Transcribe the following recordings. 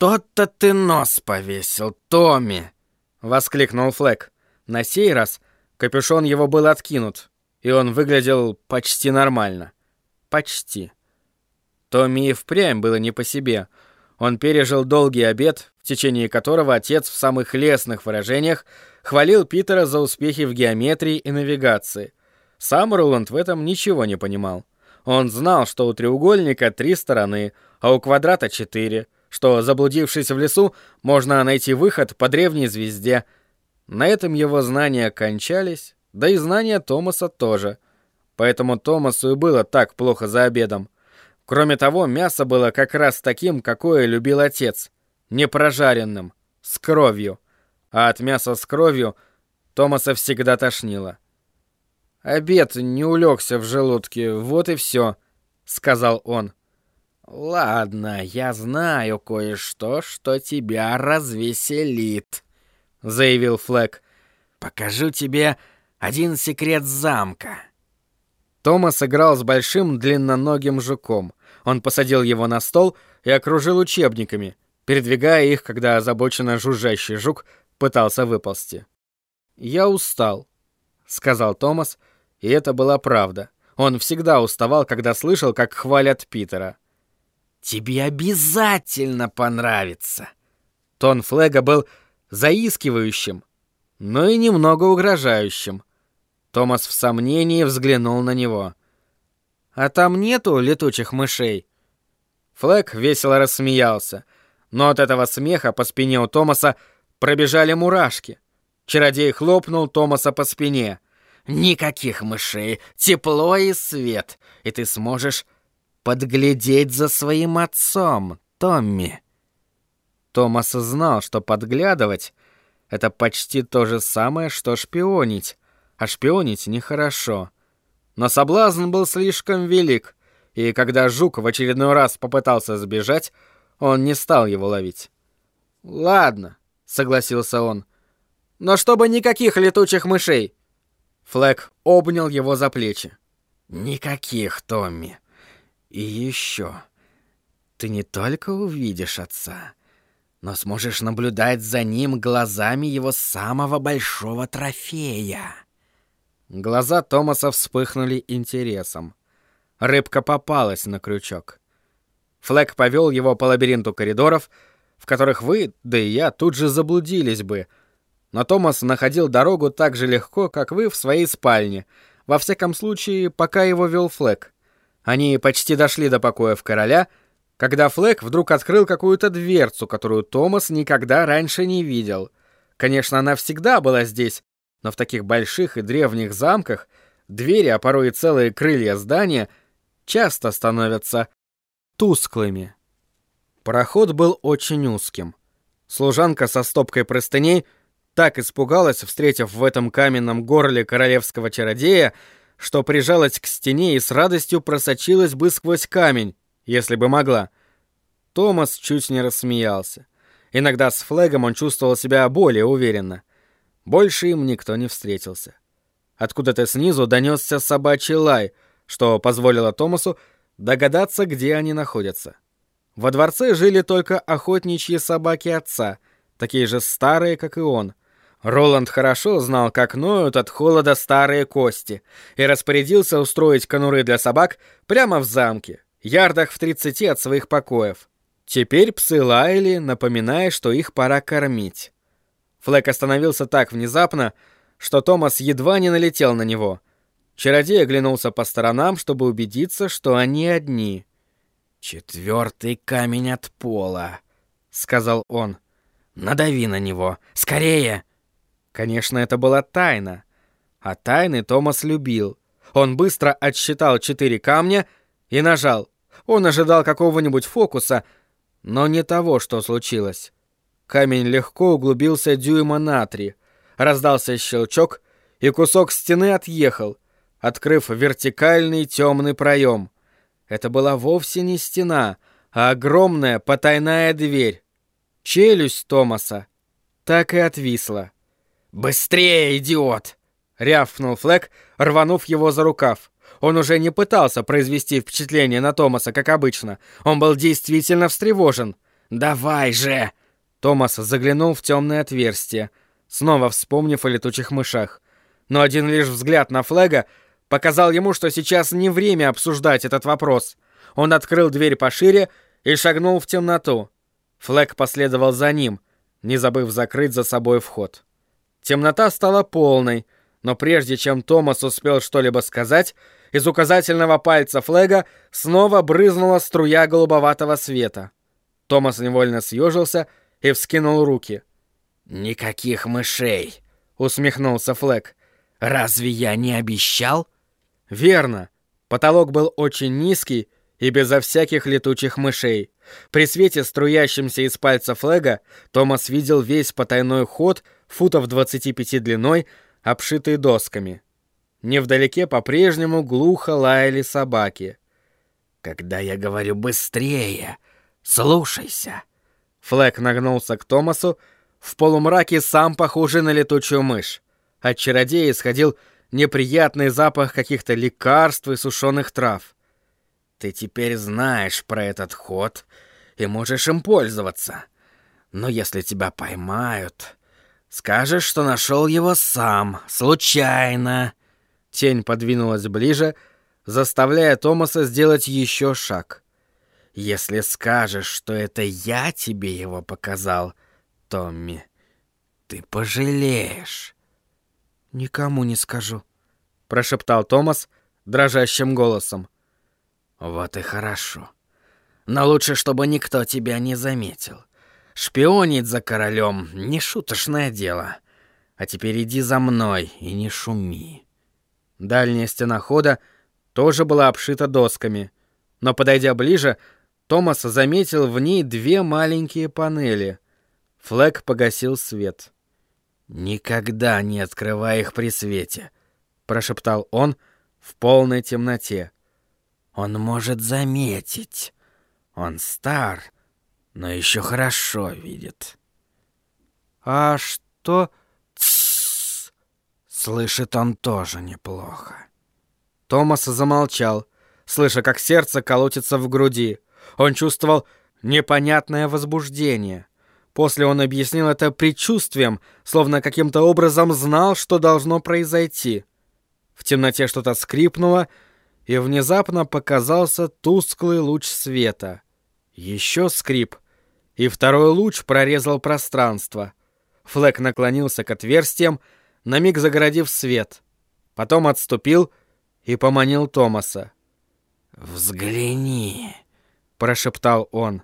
«То-то ты нос повесил, Томми!» — воскликнул Флэк. На сей раз капюшон его был откинут, и он выглядел почти нормально. Почти. Томми и впрямь было не по себе. Он пережил долгий обед, в течение которого отец в самых лестных выражениях хвалил Питера за успехи в геометрии и навигации. Сам Роланд в этом ничего не понимал. Он знал, что у треугольника три стороны, а у квадрата четыре, что, заблудившись в лесу, можно найти выход по древней звезде. На этом его знания кончались, да и знания Томаса тоже. Поэтому Томасу и было так плохо за обедом. Кроме того, мясо было как раз таким, какое любил отец. Непрожаренным, с кровью. А от мяса с кровью Томаса всегда тошнило. «Обед не улегся в желудке, вот и все», — сказал он. «Ладно, я знаю кое-что, что тебя развеселит», — заявил Флэк. «Покажу тебе один секрет замка». Томас играл с большим длинноногим жуком. Он посадил его на стол и окружил учебниками, передвигая их, когда озабоченно жужжащий жук пытался выползти. «Я устал», — сказал Томас, — и это была правда. Он всегда уставал, когда слышал, как хвалят Питера. «Тебе обязательно понравится!» Тон Флега был заискивающим, но и немного угрожающим. Томас в сомнении взглянул на него. «А там нету летучих мышей?» Флэг весело рассмеялся, но от этого смеха по спине у Томаса пробежали мурашки. Чародей хлопнул Томаса по спине — Никаких мышей, тепло и свет, и ты сможешь подглядеть за своим отцом, Томми. Томас знал, что подглядывать — это почти то же самое, что шпионить, а шпионить нехорошо. Но соблазн был слишком велик, и когда жук в очередной раз попытался сбежать, он не стал его ловить. «Ладно», — согласился он, — «но чтобы никаких летучих мышей». Флэк обнял его за плечи. «Никаких, Томми. И еще. Ты не только увидишь отца, но сможешь наблюдать за ним глазами его самого большого трофея». Глаза Томаса вспыхнули интересом. Рыбка попалась на крючок. Флэк повел его по лабиринту коридоров, в которых вы, да и я, тут же заблудились бы — но Томас находил дорогу так же легко, как вы в своей спальне. Во всяком случае, пока его вел Флэк. Они почти дошли до покоев короля, когда Флэк вдруг открыл какую-то дверцу, которую Томас никогда раньше не видел. Конечно, она всегда была здесь, но в таких больших и древних замках двери, а порой и целые крылья здания, часто становятся тусклыми. Проход был очень узким. Служанка со стопкой простыней — так испугалась, встретив в этом каменном горле королевского чародея, что прижалась к стене и с радостью просочилась бы сквозь камень, если бы могла. Томас чуть не рассмеялся. Иногда с флегом он чувствовал себя более уверенно. Больше им никто не встретился. Откуда-то снизу донесся собачий лай, что позволило Томасу догадаться, где они находятся. Во дворце жили только охотничьи собаки отца, такие же старые, как и он. Роланд хорошо знал, как ноют от холода старые кости, и распорядился устроить конуры для собак прямо в замке, ярдах в 30 от своих покоев. Теперь псы лаяли, напоминая, что их пора кормить. Флэк остановился так внезапно, что Томас едва не налетел на него. Чародей оглянулся по сторонам, чтобы убедиться, что они одни. «Четвертый камень от пола», — сказал он. «Надави на него! Скорее!» Конечно, это была тайна. А тайны Томас любил. Он быстро отсчитал четыре камня и нажал. Он ожидал какого-нибудь фокуса, но не того, что случилось. Камень легко углубился дюйма на три. Раздался щелчок, и кусок стены отъехал, открыв вертикальный темный проем. Это была вовсе не стена, а огромная потайная дверь. Челюсть Томаса так и отвисла. «Быстрее, идиот!» — рявкнул Флэк, рванув его за рукав. Он уже не пытался произвести впечатление на Томаса, как обычно. Он был действительно встревожен. Давай же!» Томас заглянул в темное отверстие, снова вспомнив о летучих мышах. Но один лишь взгляд на Флега показал ему, что сейчас не время обсуждать этот вопрос. Он открыл дверь пошире и шагнул в темноту. Флэг последовал за ним, не забыв закрыть за собой вход. Темнота стала полной, но прежде чем Томас успел что-либо сказать, из указательного пальца Флега снова брызнула струя голубоватого света. Томас невольно съежился и вскинул руки. «Никаких мышей!» — усмехнулся Флэг. «Разве я не обещал?» «Верно. Потолок был очень низкий и безо всяких летучих мышей. При свете, струящемся из пальца Флега, Томас видел весь потайной ход, футов 25 длиной, обшитый досками. Невдалеке по-прежнему глухо лаяли собаки. «Когда я говорю быстрее, слушайся!» Флэг нагнулся к Томасу, в полумраке сам похожий на летучую мышь. От чародея исходил неприятный запах каких-то лекарств и сушеных трав. «Ты теперь знаешь про этот ход и можешь им пользоваться. Но если тебя поймают, скажешь, что нашел его сам, случайно». Тень подвинулась ближе, заставляя Томаса сделать еще шаг. «Если скажешь, что это я тебе его показал, Томми, ты пожалеешь». «Никому не скажу», — прошептал Томас дрожащим голосом. «Вот и хорошо. Но лучше, чтобы никто тебя не заметил. Шпионить за королем — не шуточное дело. А теперь иди за мной и не шуми». Дальняя стена хода тоже была обшита досками, но, подойдя ближе, Томас заметил в ней две маленькие панели. Флэг погасил свет. «Никогда не открывай их при свете», — прошептал он в полной темноте. «Он может заметить. Он стар, но еще хорошо видит». «А что...» Слышит он тоже неплохо. Томас замолчал, слыша, как сердце колотится в груди. Он чувствовал непонятное возбуждение. После он объяснил это предчувствием, словно каким-то образом знал, что должно произойти. В темноте что-то скрипнуло, и внезапно показался тусклый луч света. Еще скрип, и второй луч прорезал пространство. Флэк наклонился к отверстиям, на миг загородив свет. Потом отступил и поманил Томаса. «Взгляни», — прошептал он.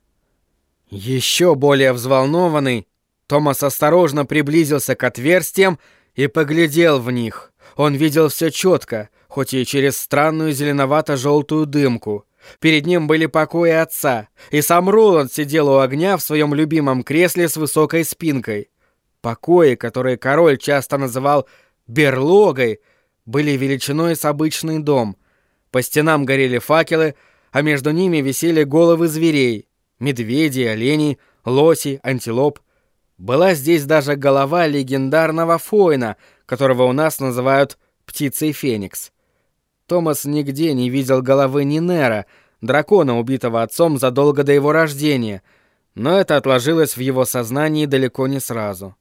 Еще более взволнованный, Томас осторожно приблизился к отверстиям и поглядел в них. Он видел все четко, хоть и через странную зеленовато-желтую дымку. Перед ним были покои отца, и сам Роланд сидел у огня в своем любимом кресле с высокой спинкой. Покои, которые король часто называл «берлогой», были величиной с обычный дом. По стенам горели факелы, а между ними висели головы зверей — медведей, оленей, лосей, антилоп. Была здесь даже голова легендарного Фойна, которого у нас называют «птицей Феникс». Томас нигде не видел головы Нинера, дракона, убитого отцом задолго до его рождения, но это отложилось в его сознании далеко не сразу.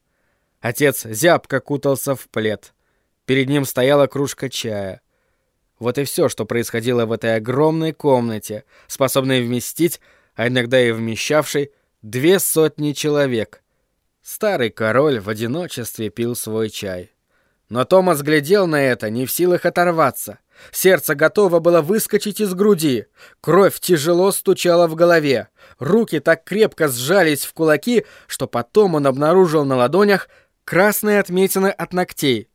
Отец зябко кутался в плед. Перед ним стояла кружка чая. Вот и все, что происходило в этой огромной комнате, способной вместить, а иногда и вмещавшей, две сотни человек. Старый король в одиночестве пил свой чай. Но Томас глядел на это, не в силах оторваться. Сердце готово было выскочить из груди. Кровь тяжело стучала в голове. Руки так крепко сжались в кулаки, что потом он обнаружил на ладонях красные отметины от ногтей.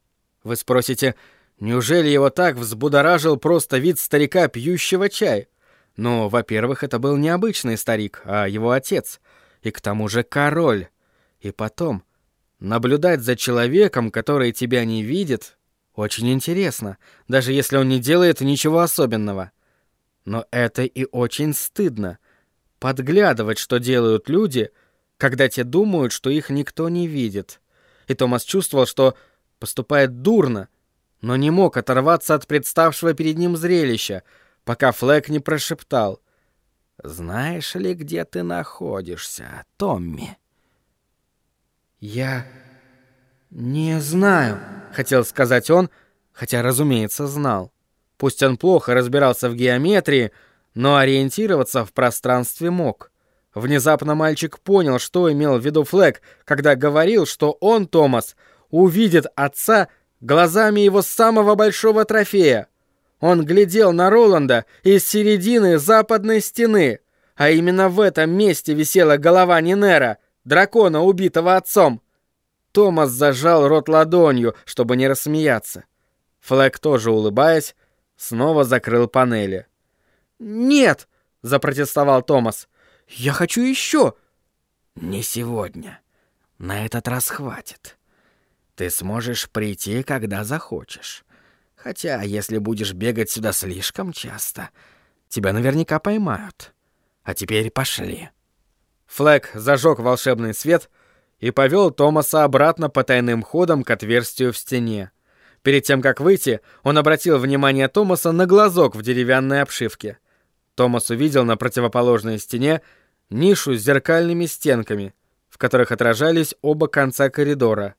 Вы спросите, неужели его так взбудоражил просто вид старика, пьющего чай? Ну, во-первых, это был не обычный старик, а его отец. И к тому же король. И потом, наблюдать за человеком, который тебя не видит, очень интересно, даже если он не делает ничего особенного. Но это и очень стыдно. Подглядывать, что делают люди, когда те думают, что их никто не видит и Томас чувствовал, что поступает дурно, но не мог оторваться от представшего перед ним зрелища, пока Флэк не прошептал. Знаешь ли, где ты находишься, Томми?» «Я не знаю», — хотел сказать он, хотя, разумеется, знал. Пусть он плохо разбирался в геометрии, но ориентироваться в пространстве мог. Внезапно мальчик понял, что имел в виду Флэк, когда говорил, что он, Томас, увидит отца глазами его самого большого трофея. Он глядел на Роланда из середины западной стены, а именно в этом месте висела голова Нинера, дракона, убитого отцом. Томас зажал рот ладонью, чтобы не рассмеяться. Флэк тоже улыбаясь, снова закрыл панели. «Нет!» — запротестовал Томас. «Я хочу еще!» «Не сегодня. На этот раз хватит. Ты сможешь прийти, когда захочешь. Хотя, если будешь бегать сюда слишком часто, тебя наверняка поймают. А теперь пошли». Флэк зажег волшебный свет и повел Томаса обратно по тайным ходам к отверстию в стене. Перед тем, как выйти, он обратил внимание Томаса на глазок в деревянной обшивке. Томас увидел на противоположной стене нишу с зеркальными стенками, в которых отражались оба конца коридора.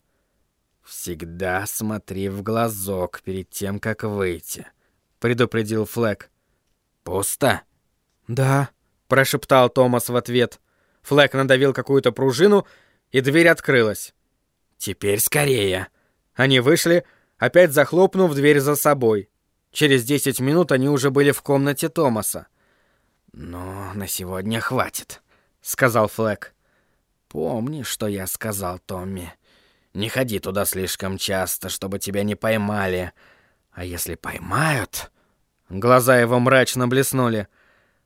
«Всегда смотри в глазок перед тем, как выйти», — предупредил Флэк. «Пусто?» «Да», — прошептал Томас в ответ. Флэк надавил какую-то пружину, и дверь открылась. «Теперь скорее!» Они вышли, опять захлопнув дверь за собой. Через десять минут они уже были в комнате Томаса. «Но на сегодня хватит», — сказал Флэк. «Помни, что я сказал Томми. Не ходи туда слишком часто, чтобы тебя не поймали. А если поймают...» Глаза его мрачно блеснули.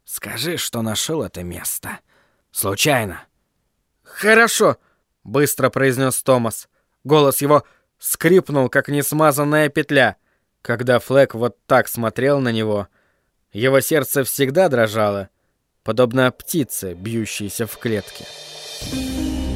«Скажи, что нашел это место. Случайно». «Хорошо», — быстро произнес Томас. Голос его скрипнул, как несмазанная петля. Когда Флэк вот так смотрел на него, его сердце всегда дрожало, подобно птице, бьющейся в клетке. Thank.